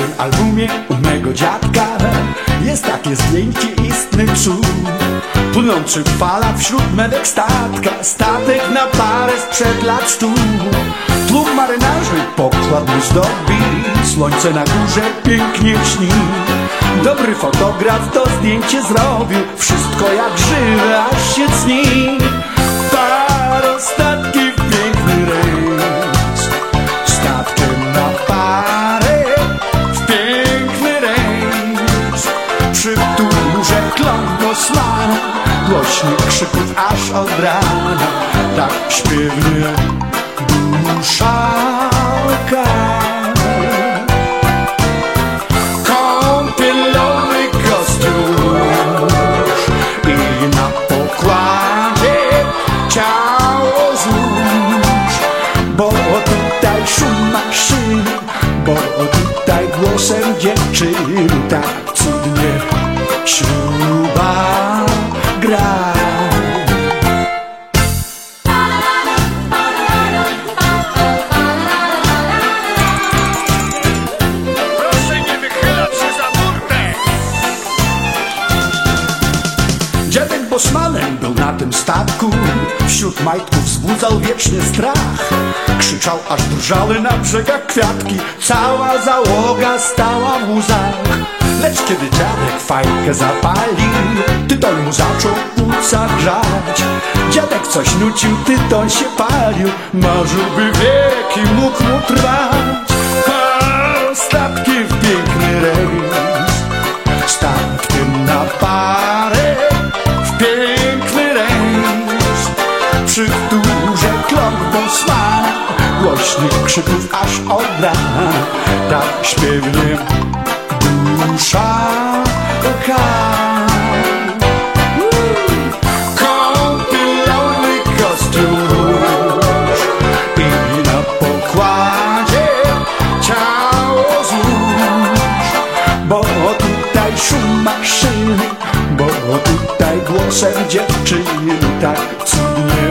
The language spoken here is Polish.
starym albumie u mego dziadka. Jest takie zdjęcie istny przód. Płynący fala wśród medek statka Statek na parę sprzed lat stu. Tłum marynarzy pokład mu zdobi Słońce na górze pięknie śni. Dobry fotograf to zdjęcie zrobił Wszystko jak żywe aż się cni Głośnych krzyków aż od rana Tak śpiewnie duszaka Kąpielowy kostium I na pokładzie ciało złóż Bo tutaj szum maszyny Bo tutaj głosem dziewczyny Tak cudnie Bosmanem był na tym statku. Wśród majtków wzbudzał wiecznie strach. Krzyczał aż drżały na brzegach kwiatki. Cała załoga stała w łzach. Lecz kiedy dziadek fajkę zapalił Tytoń mu zaczął płuca grzać Dziadek coś nucił, tytoń się palił. Marzyłby wieki mógł mu trwać Głośnych krzyków aż od rana Tak śpiewnie dusza lka Kąpielowy kostium róż I na pokładzie ciało złóż. Bo tutaj szum maszyny Bo tutaj głosem dziewczyny Tak cudnie